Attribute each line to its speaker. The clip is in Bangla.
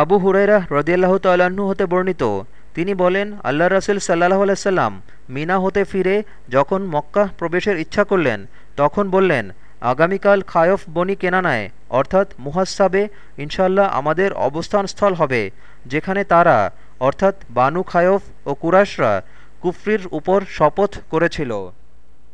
Speaker 1: আবু হুরাইরা রদিয়াল্লাহ তাল্লাহ্ন হতে বর্ণিত। তিনি বলেন আল্লাহ রসুল সাল্লাহ আলাইসাল্লাম মিনা হতে ফিরে যখন মক্কা প্রবেশের ইচ্ছা করলেন, তখন বললেন, আগামীকাল খায়ফ বনি কেনানায়, অর্থাৎ মুহাসাবে ইনশাল্লাহ আমাদের অবস্থানস্থল হবে, যেখানে তারা, অর্থাৎ বানু খায়ফ ও কুরাশরা কুফরির উপর শপথ করেছিল।